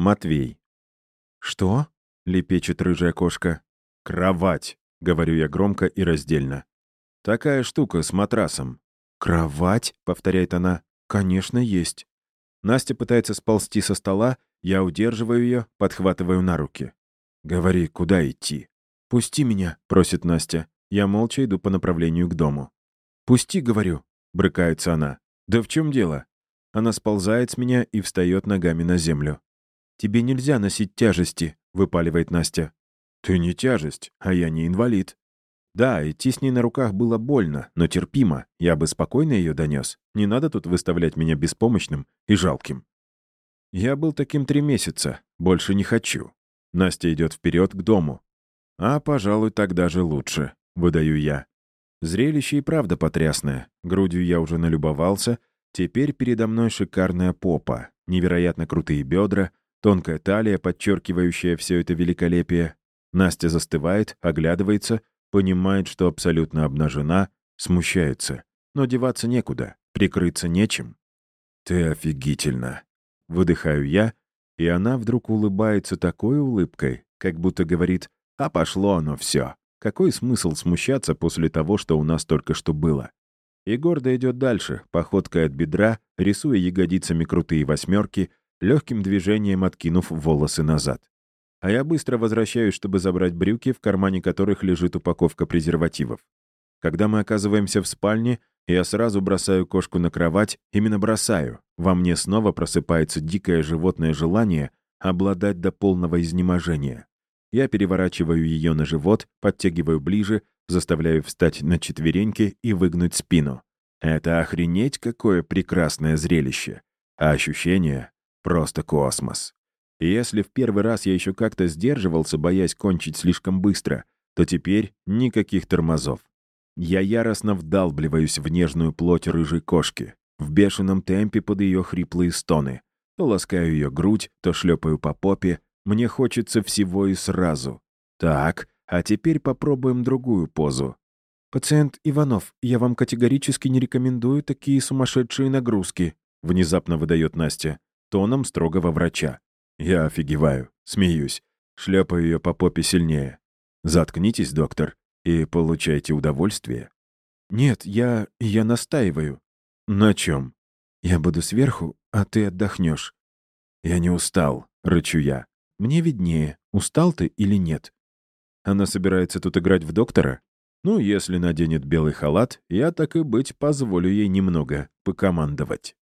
Матвей. «Что?» — лепечет рыжая кошка. «Кровать», — говорю я громко и раздельно. «Такая штука с матрасом». «Кровать?» — повторяет она. «Конечно, есть». Настя пытается сползти со стола, я удерживаю ее, подхватываю на руки. «Говори, куда идти?» «Пусти меня», — просит Настя. Я молча иду по направлению к дому. «Пусти, говорю», — брыкается она. «Да в чем дело?» Она сползает с меня и встает ногами на землю. «Тебе нельзя носить тяжести», — выпаливает Настя. «Ты не тяжесть, а я не инвалид». Да, идти с ней на руках было больно, но терпимо. Я бы спокойно ее донес. Не надо тут выставлять меня беспомощным и жалким. Я был таким три месяца. Больше не хочу. Настя идет вперед к дому. А, пожалуй, так даже лучше, выдаю я. Зрелище и правда потрясное. Грудью я уже налюбовался. Теперь передо мной шикарная попа, невероятно крутые бедра, тонкая талия, подчеркивающая все это великолепие. Настя застывает, оглядывается, понимает, что абсолютно обнажена, смущается. Но деваться некуда, прикрыться нечем. «Ты офигительно!» Выдыхаю я, и она вдруг улыбается такой улыбкой, как будто говорит «А пошло оно все. Какой смысл смущаться после того, что у нас только что было?» И гордо идет дальше, походкой от бедра, рисуя ягодицами крутые восьмерки, легким движением откинув волосы назад. А я быстро возвращаюсь, чтобы забрать брюки, в кармане которых лежит упаковка презервативов. Когда мы оказываемся в спальне, я сразу бросаю кошку на кровать, именно бросаю. Во мне снова просыпается дикое животное желание обладать до полного изнеможения. Я переворачиваю ее на живот, подтягиваю ближе, заставляю встать на четвереньки и выгнуть спину. Это охренеть какое прекрасное зрелище. А ощущение — просто космос. И если в первый раз я еще как-то сдерживался, боясь кончить слишком быстро, то теперь никаких тормозов. Я яростно вдалбливаюсь в нежную плоть рыжей кошки, в бешеном темпе под ее хриплые стоны. То ласкаю ее грудь, то шлепаю по попе. Мне хочется всего и сразу. Так, а теперь попробуем другую позу. «Пациент Иванов, я вам категорически не рекомендую такие сумасшедшие нагрузки», внезапно выдает Настя, тоном строгого врача. Я офигеваю, смеюсь, шлепаю ее по попе сильнее. «Заткнитесь, доктор и получайте удовольствие?» «Нет, я... я настаиваю». «На чем?» «Я буду сверху, а ты отдохнешь». «Я не устал», — рычу я. «Мне виднее, устал ты или нет». Она собирается тут играть в доктора? Ну, если наденет белый халат, я, так и быть, позволю ей немного покомандовать.